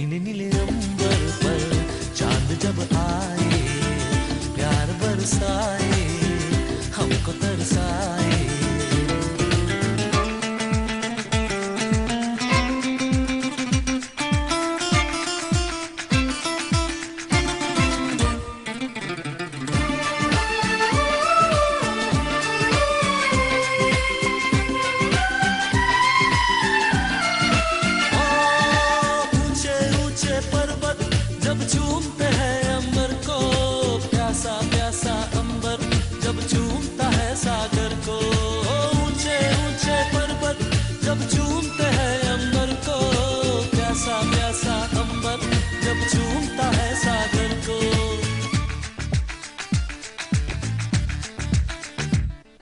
नीले नीले अंबर पर चाँद जब आए प्यार बरसाए हमको तरसाए।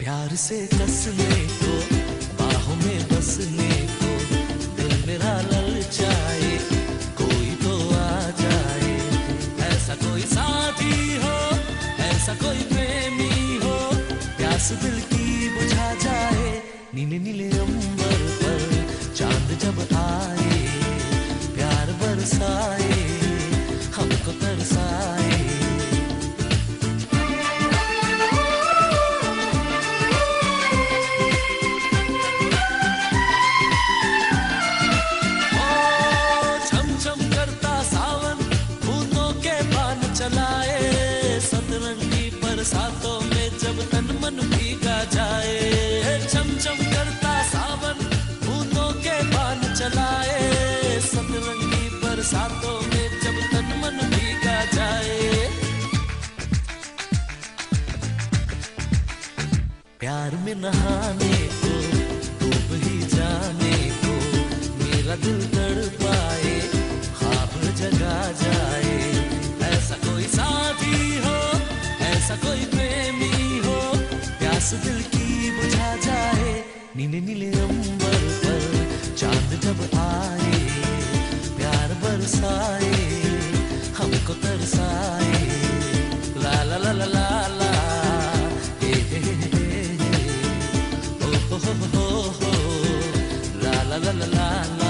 प्यार से कसने को, बाहों में बसने को, दिल मेरा ललचाए कोई तो आ जाए। ऐसा कोई साथी हो, ऐसा कोई प्रेमी हो, प्यास दिल की बुझा जाए, नीले नीले अंबर पर चाँद जब आए, प्यार बरसाए। चलाए। सतरंगी बरसातों में जब तन मन भीगा जाए। छम करता सावन फूलों के बान चलाए। सतरंगी बरसातों में जब तन मन भीगा जाए। प्यार में नहाने को, डूब ही जाने को, मेरा दिल तड़पाए, ख्वाब जगा जाए। ऐसा कोई प्रेमी हो, प्यास दिल की बुझा जाए, नीले नीले अंबर पर चाँद जब आए, प्यार बरसाए, हमको तरसाए। ला ला ला ला ला ला ओ हो हो हो ला ला ला ला ला।